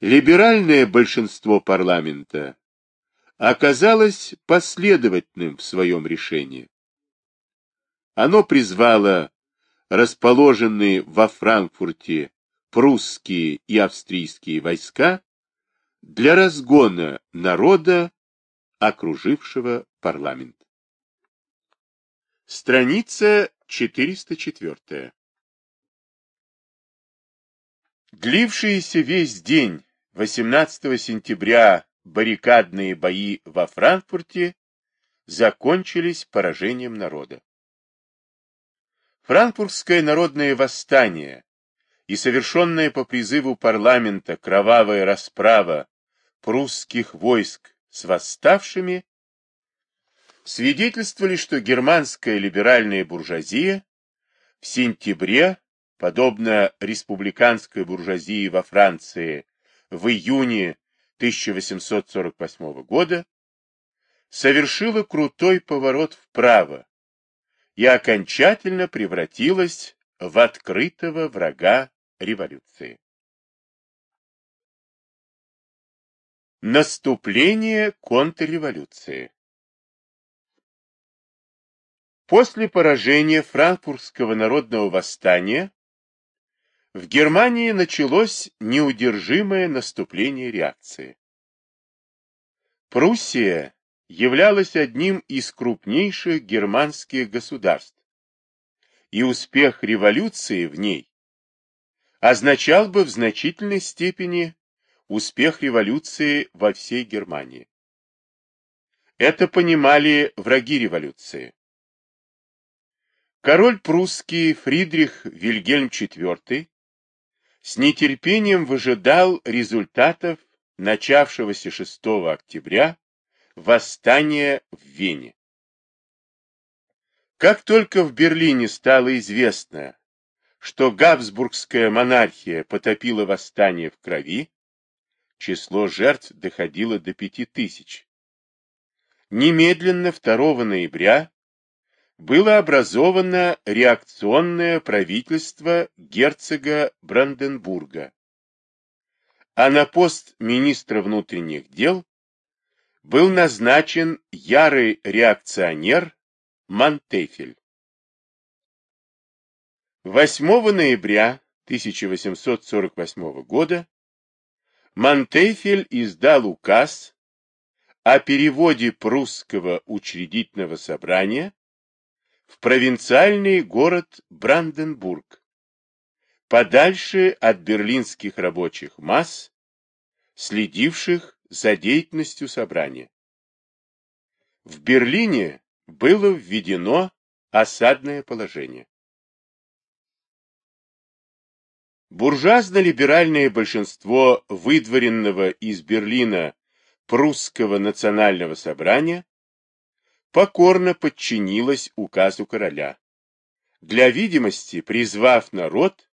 Либеральное большинство парламента оказалось последовательным в своем решении. Оно призвало расположенные во Франкфурте прусские и австрийские войска для разгона народа, окружившего парламент. Страница 404. Длившиеся весь день 18 сентября баррикадные бои во Франкфурте закончились поражением народа. Франкфуртское народное восстание и совершенная по призыву парламента кровавая расправа прусских войск с восставшими свидетельствовали, что германская либеральная буржуазия в сентябре, подобно республиканской буржуазии во Франции в июне 1848 года, совершила крутой поворот вправо и окончательно превратилась в открытого врага революции. Наступление контрреволюции После поражения франкфуртского народного восстания в Германии началось неудержимое наступление реакции. Пруссия являлась одним из крупнейших германских государств, и успех революции в ней означал бы в значительной степени успех революции во всей Германии. Это понимали враги революции. Король прусский Фридрих Вильгельм IV с нетерпением выжидал результатов начавшегося 6 октября восстания в Вене. Как только в Берлине стало известно, что Габсбургская монархия потопила восстание в крови, число жертв доходило до пяти тысяч. Немедленно 2 ноября было образовано реакционное правительство герцога Бранденбурга, а на пост министра внутренних дел был назначен ярый реакционер Монтефель. 8 ноября 1848 года Монтефель издал указ о переводе прусского учредительного собрания в провинциальный город Бранденбург, подальше от берлинских рабочих масс, следивших за деятельностью собрания. В Берлине было введено осадное положение. Буржуазно-либеральное большинство выдворенного из Берлина прусского национального собрания покорно подчинилось указу короля, для видимости призвав народ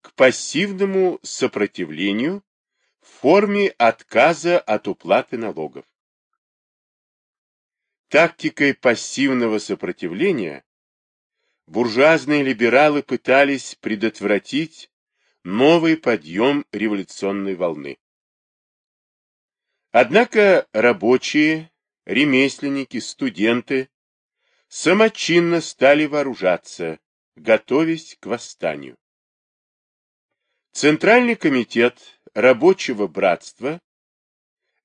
к пассивному сопротивлению в форме отказа от уплаты налогов. Тактикой пассивного сопротивления буржуазные либералы пытались предотвратить новый подъем революционной волны. Однако рабочие, ремесленники, студенты самочинно стали вооружаться, готовясь к восстанию. Центральный комитет рабочего братства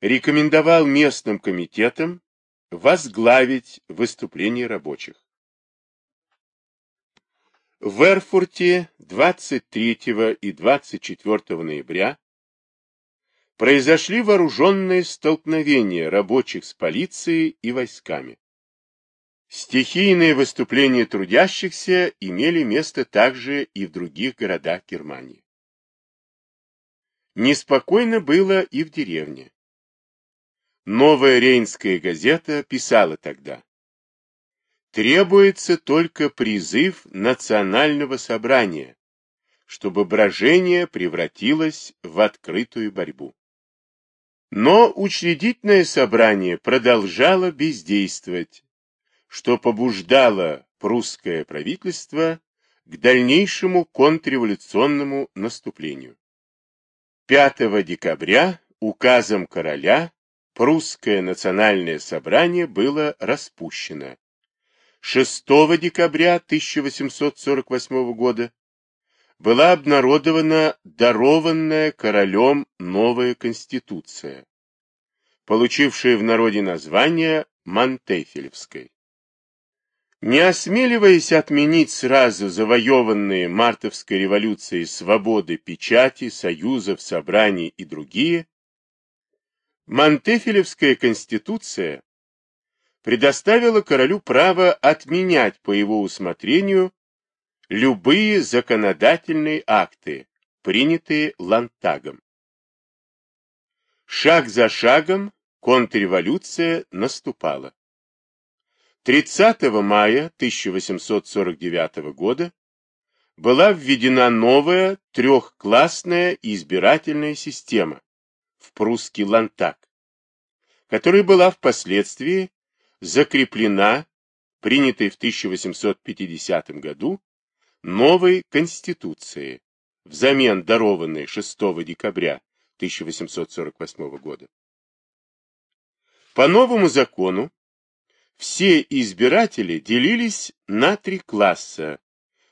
рекомендовал местным комитетам возглавить выступление рабочих. В Эрфурте 23 и 24 ноября произошли вооруженные столкновения рабочих с полицией и войсками. Стихийные выступления трудящихся имели место также и в других городах Германии. Неспокойно было и в деревне. Новая Рейнская газета писала тогда. Требуется только призыв национального собрания, чтобы брожение превратилось в открытую борьбу. Но учредительное собрание продолжало бездействовать, что побуждало прусское правительство к дальнейшему контрреволюционному наступлению. 5 декабря указом короля прусское национальное собрание было распущено. 6 декабря 1848 года была обнародована дарованная королем новая конституция, получившая в народе название Монтефелевской. Не осмеливаясь отменить сразу завоеванные мартовской революцией свободы печати, союзов, собраний и другие, Монтефелевская конституция предоставила королю право отменять по его усмотрению любые законодательные акты, принятые Лантагом. Шаг за шагом контрреволюция наступала. 30 мая 1849 года была введена новая трехклассная избирательная система в прусский Лантаг, которая была впоследствии закреплена, принятой в 1850 году, новой Конституции, взамен дарованной 6 декабря 1848 года. По новому закону все избиратели делились на три класса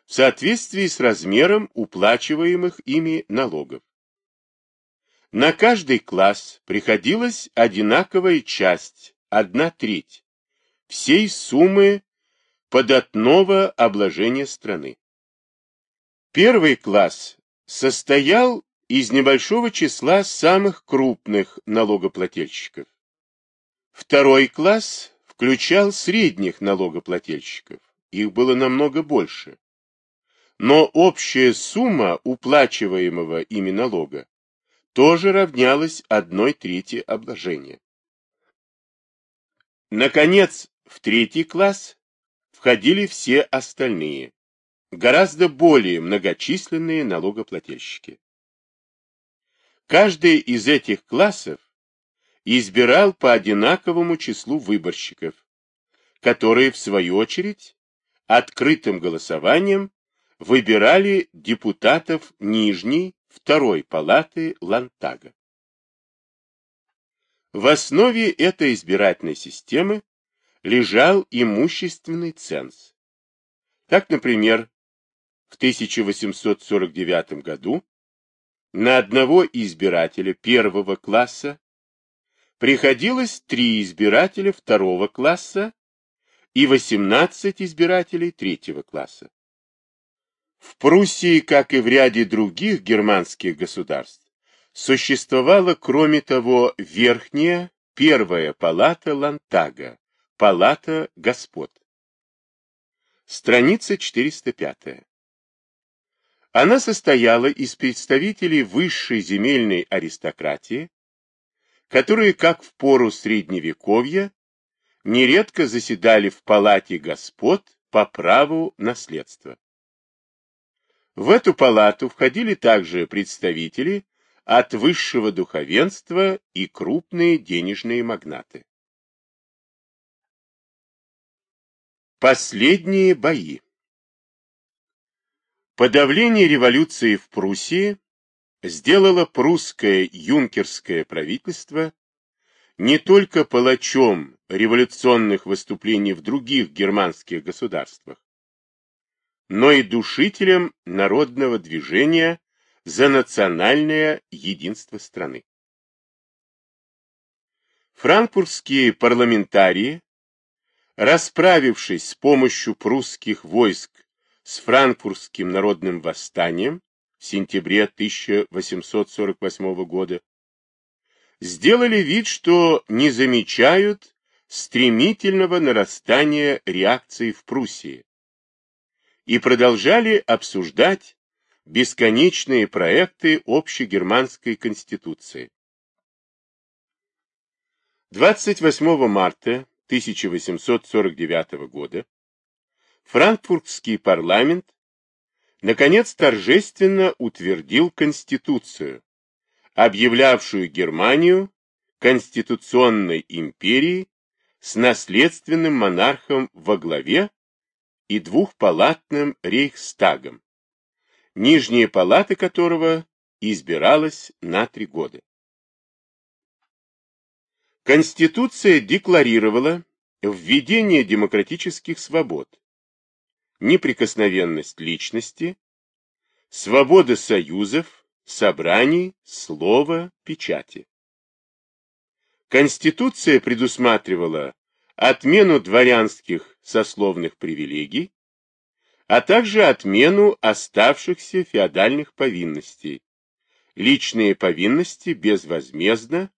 в соответствии с размером уплачиваемых ими налогов. На каждый класс приходилась одинаковая часть, одна треть, всей суммы податного обложения страны. Первый класс состоял из небольшого числа самых крупных налогоплательщиков. Второй класс включал средних налогоплательщиков, их было намного больше. Но общая сумма уплачиваемого ими налога тоже равнялась одной трети обложения. Наконец, в третий класс входили все остальные, гораздо более многочисленные налогоплательщики. Каждый из этих классов избирал по одинаковому числу выборщиков, которые, в свою очередь, открытым голосованием выбирали депутатов Нижней, Второй палаты Лантага. В основе этой избирательной системы лежал имущественный ценз. Так, например, в 1849 году на одного избирателя первого класса приходилось три избирателя второго класса и 18 избирателей третьего класса. В Пруссии, как и в ряде других германских государств, существовала, кроме того, верхняя, первая палата Лантага, палата господ. Страница 405. Она состояла из представителей высшей земельной аристократии, которые, как в пору Средневековья, нередко заседали в палате господ по праву наследства. В эту палату входили также представители от высшего духовенства и крупные денежные магнаты. Последние бои Подавление революции в Пруссии сделало прусское юнкерское правительство не только палачом революционных выступлений в других германских государствах, но и душителем народного движения за национальное единство страны. Франкфуртские парламентарии, расправившись с помощью прусских войск с франкфуртским народным восстанием в сентябре 1848 года, сделали вид, что не замечают стремительного нарастания реакции в Пруссии и продолжали обсуждать бесконечные проекты общегерманской конституции. 28 марта 1849 года Франкфуртский парламент наконец торжественно утвердил Конституцию, объявлявшую Германию конституционной империей с наследственным монархом во главе и двухпалатным рейхстагом, нижние палаты которого избиралась на три года. Конституция декларировала введение демократических свобод, неприкосновенность личности, свобода союзов, собраний, слова, печати. Конституция предусматривала отмену дворянских сословных привилегий, а также отмену оставшихся феодальных повинностей, личные повинности безвозмездно,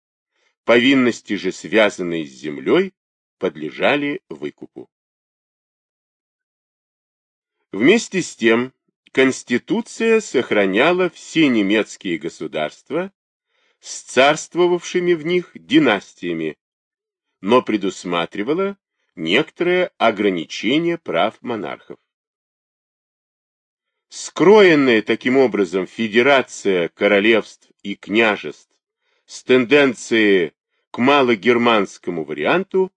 повинности же, связанные с землей, подлежали выкупу. Вместе с тем, Конституция сохраняла все немецкие государства с царствовавшими в них династиями, но предусматривала некоторое ограничение прав монархов. Скроенная таким образом федерация королевств и княжеств с тенденцией к малогерманскому варианту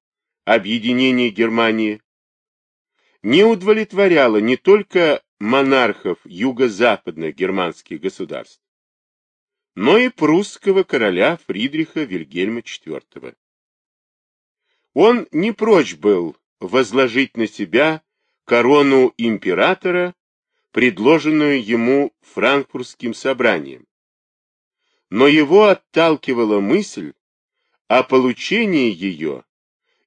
объединения Германии не удовлетворяла не только монархов юго-западных германских государств, но и прусского короля Фридриха Вильгельма IV. Он не прочь был возложить на себя корону императора предложенную ему франкфуртским собранием. Но его отталкивала мысль о получении ее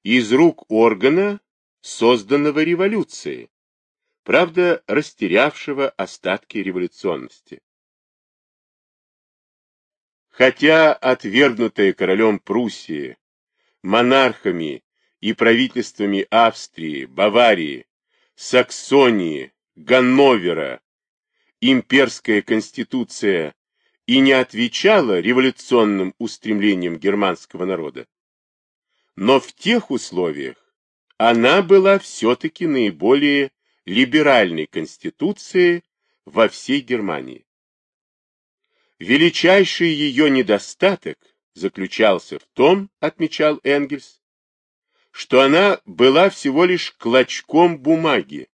из рук органа, созданного революцией, правда, растерявшего остатки революционности. Хотя отвергнутая королем Пруссии, монархами и правительствами Австрии, Баварии, Саксонии, Ганновера имперская конституция и не отвечала революционным устремлениям германского народа. Но в тех условиях она была все-таки наиболее либеральной конституцией во всей Германии. Величайший ее недостаток заключался в том, отмечал Энгельс, что она была всего лишь клочком бумаги,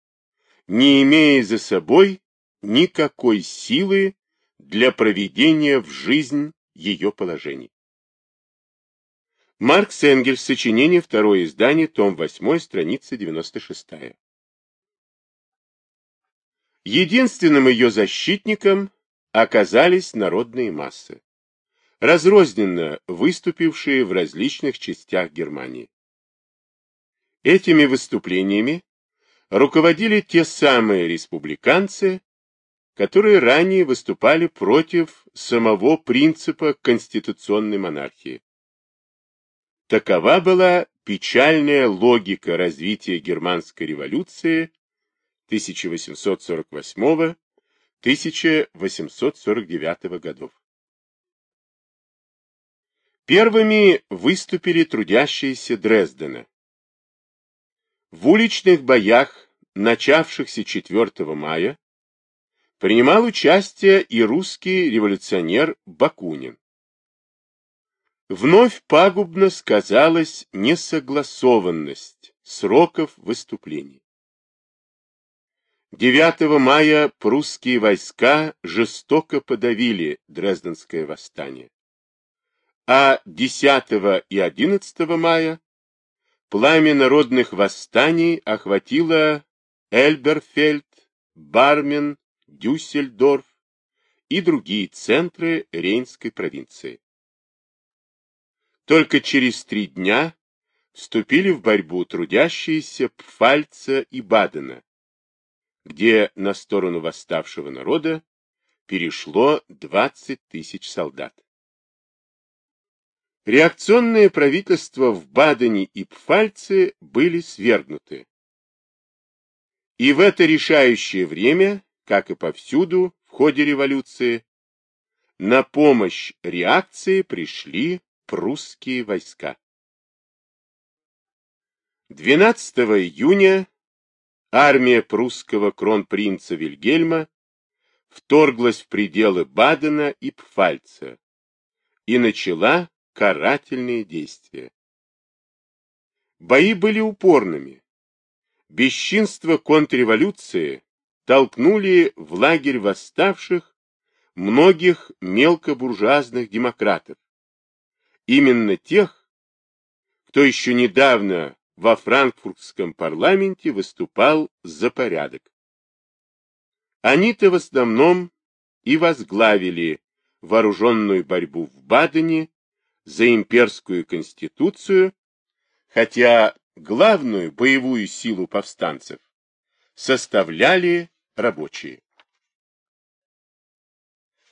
не имея за собой никакой силы для проведения в жизнь ее положений. Маркс Энгельс, сочинение, второе издание, том 8, страница 96. Единственным ее защитником оказались народные массы, разрозненно выступившие в различных частях Германии. Этими выступлениями руководили те самые республиканцы, которые ранее выступали против самого принципа конституционной монархии. Такова была печальная логика развития германской революции 1848-1849 годов. Первыми выступили трудящиеся Дрездена. В уличных боях, начавшихся 4 мая, принимал участие и русский революционер Бакунин. Вновь пагубно сказалась несогласованность сроков выступлений. 9 мая прусские войска жестоко подавили Дрезденское восстание, а 10 и 11 мая Пламя народных восстаний охватило Эльберфельд, Бармен, Дюссельдорф и другие центры Рейнской провинции. Только через три дня вступили в борьбу трудящиеся Пфальца и Бадена, где на сторону восставшего народа перешло 20 тысяч солдат. Реакционные правительства в Бадене и Пфальце были свергнуты. И в это решающее время, как и повсюду в ходе революции, на помощь реакции пришли прусские войска. 12 июня армия прусского кронпринца Вильгельма вторглась в пределы Бадена и Пфальца и начала карательные действия. Бои были упорными. Бесчинство контрреволюции толкнули в лагерь восставших многих мелкобуржуазных демократов, именно тех, кто еще недавно во франкфуртском парламенте выступал за порядок. Они-то в основном и возглавили вооруженную борьбу в Бадене за имперскую конституцию, хотя главную боевую силу повстанцев составляли рабочие.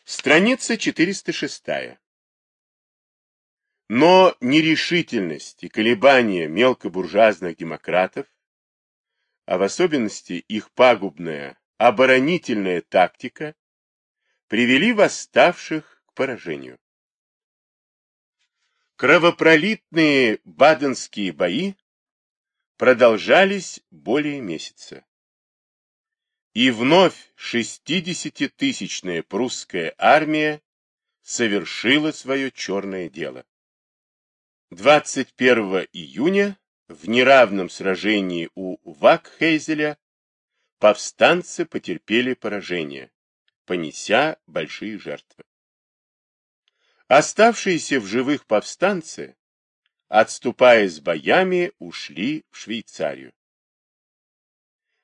Страница 406. Но нерешительность и колебания мелкобуржуазных демократов, а в особенности их пагубная оборонительная тактика, привели восставших к поражению. Кровопролитные баденские бои продолжались более месяца. И вновь шестидесятитысячная прусская армия совершила свое черное дело. 21 июня в неравном сражении у Вакхейзеля повстанцы потерпели поражение, понеся большие жертвы. Оставшиеся в живых повстанцы, отступая с боями, ушли в Швейцарию.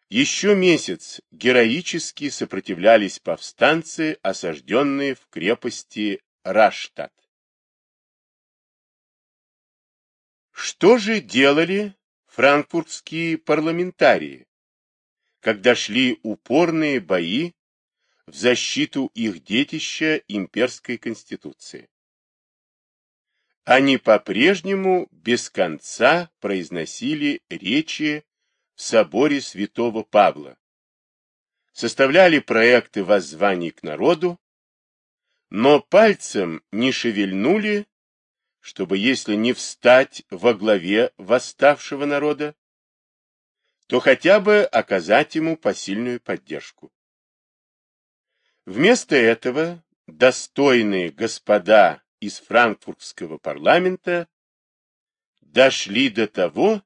Еще месяц героически сопротивлялись повстанцы, осажденные в крепости Раштадт. Что же делали франкфуртские парламентарии, когда шли упорные бои в защиту их детища имперской конституции? Они по-прежнему без конца произносили речи в соборе святого Павла, составляли проекты воззваний к народу, но пальцем не шевельнули, чтобы, если не встать во главе восставшего народа, то хотя бы оказать ему посильную поддержку. Вместо этого достойные господа из франкфуртского парламента дошли до того,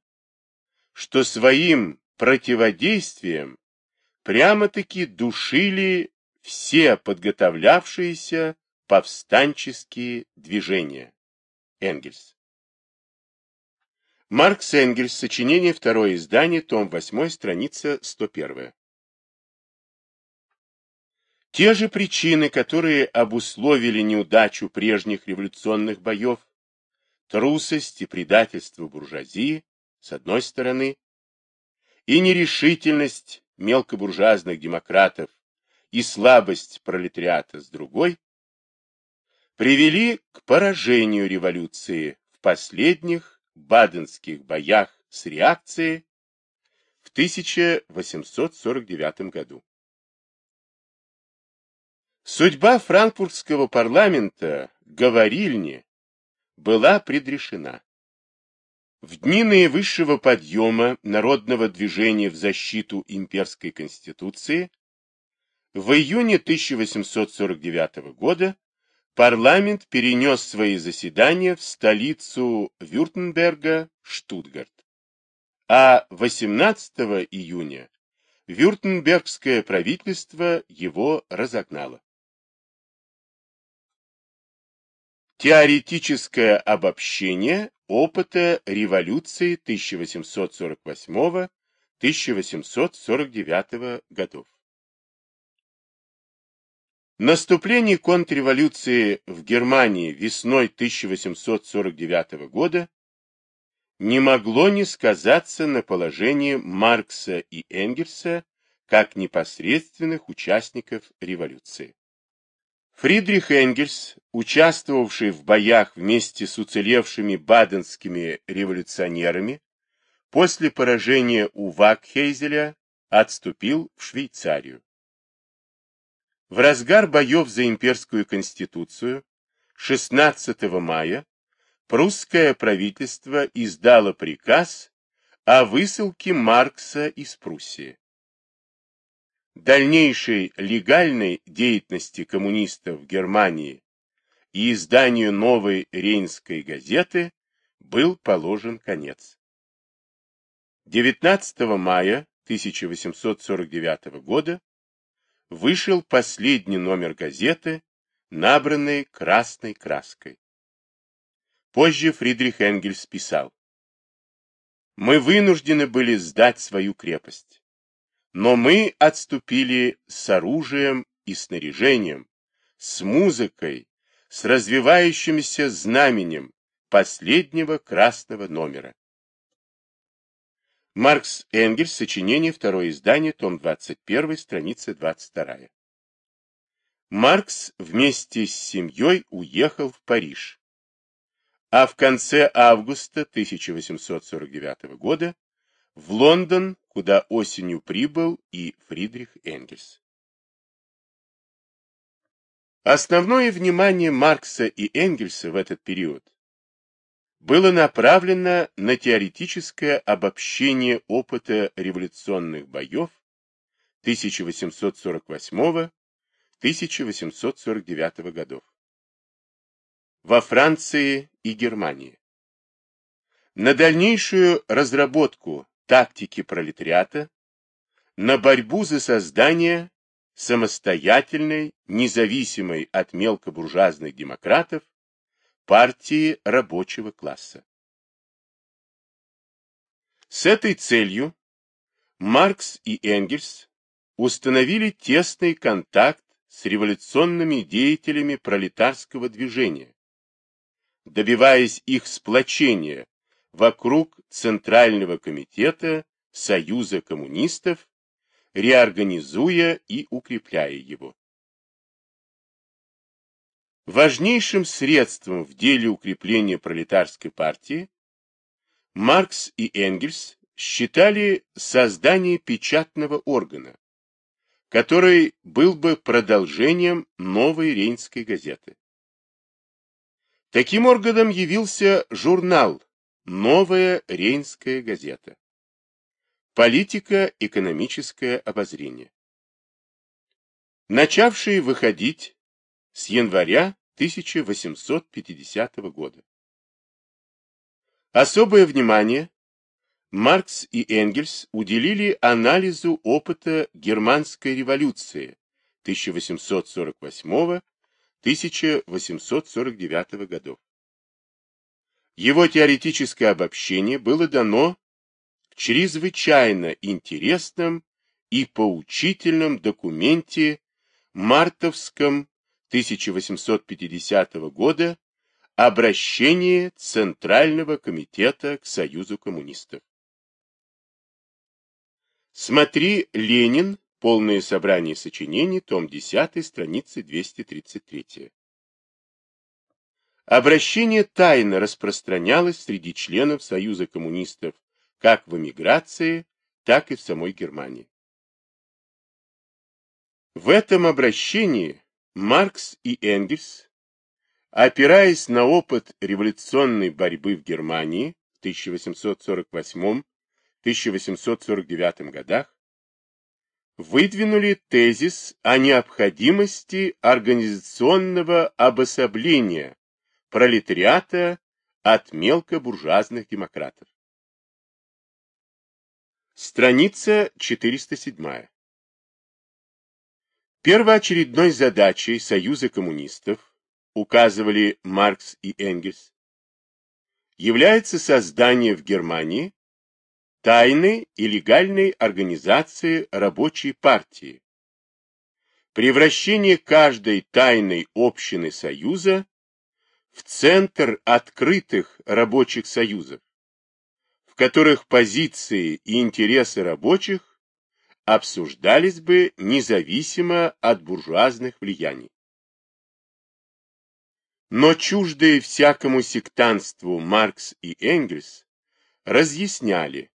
что своим противодействием прямо-таки душили все подготовлявшиеся повстанческие движения. Энгельс. Маркс Энгельс, сочинение, второе издание, том 8, страница 101. Те же причины, которые обусловили неудачу прежних революционных боев, трусость и предательство буржуазии, с одной стороны, и нерешительность мелкобуржуазных демократов и слабость пролетариата с другой, привели к поражению революции в последних баденских боях с реакцией в 1849 году. Судьба франкфуртского парламента, говорильни, была предрешена. В дни наивысшего подъема народного движения в защиту имперской конституции в июне 1849 года парламент перенес свои заседания в столицу Вюртемберга, Штутгарт. А 18 июня Вюртембергское правительство его разогнало. Теоретическое обобщение опыта революции 1848-1849 годов. Наступление контрреволюции в Германии весной 1849 года не могло не сказаться на положении Маркса и Энгельса как непосредственных участников революции. Фридрих Энгельс, участвовавший в боях вместе с уцелевшими баденскими революционерами, после поражения у Вакхейзеля отступил в Швейцарию. В разгар боев за имперскую конституцию 16 мая прусское правительство издало приказ о высылке Маркса из Пруссии дальнейшей легальной деятельности коммунистов в Германии и изданию новой Рейнской газеты был положен конец. 19 мая 1849 года вышел последний номер газеты, набранной красной краской. Позже Фридрих Энгельс писал, «Мы вынуждены были сдать свою крепость, но мы отступили с оружием и снаряжением, с музыкой, с развивающимся знаменем последнего красного номера. Маркс Энгельс, сочинение, второе издание, том 21, страница 22. Маркс вместе с семьей уехал в Париж, а в конце августа 1849 года в Лондон, куда осенью прибыл и Фридрих Энгельс. Основное внимание Маркса и Энгельса в этот период было направлено на теоретическое обобщение опыта революционных боев 1848-1849 годов. Во Франции и Германии, на дальнейшую разработку тактики пролетариата, на борьбу за создание самостоятельной, независимой от мелкобуржуазных демократов партии рабочего класса. С этой целью Маркс и Энгельс установили тесный контакт с революционными деятелями пролетарского движения, добиваясь их сплочения вокруг Центрального комитета Союза коммунистов, реорганизуя и укрепляя его. Важнейшим средством в деле укрепления пролетарской партии Маркс и Энгельс считали создание печатного органа, который был бы продолжением новой Рейнской газеты. Таким органом явился журнал «Новая Рейнская газета». Политико-экономическое обозрение. Начавший выходить с января 1850 года. Особое внимание Маркс и Энгельс уделили анализу опыта германской революции 1848-1849 годов. Его теоретическое обобщение было дано в чрезвычайно интересном и поучительном документе Мартовском 1850 года обращение Центрального комитета к Союзу коммунистов. Смотри Ленин, полное собрание сочинений, том 10, страница 233. Обращение тайно распространялось среди членов Союза коммунистов как в эмиграции, так и в самой Германии. В этом обращении Маркс и Энгельс, опираясь на опыт революционной борьбы в Германии в 1848-1849 годах, выдвинули тезис о необходимости организационного обособления пролетариата от мелкобуржуазных демократов. Страница 407. Первоочередной задачей Союза коммунистов, указывали Маркс и Энгельс, является создание в Германии тайной и легальной организации рабочей партии, превращение каждой тайной общины Союза в центр открытых рабочих союзов, в которых позиции и интересы рабочих обсуждались бы независимо от буржуазных влияний. Но чуждые всякому сектанству Маркс и Энгельс разъясняли,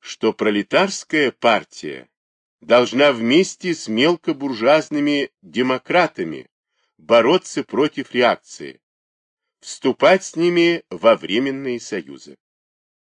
что пролетарская партия должна вместе с мелкобуржуазными демократами бороться против реакции, вступать с ними во временные союзы.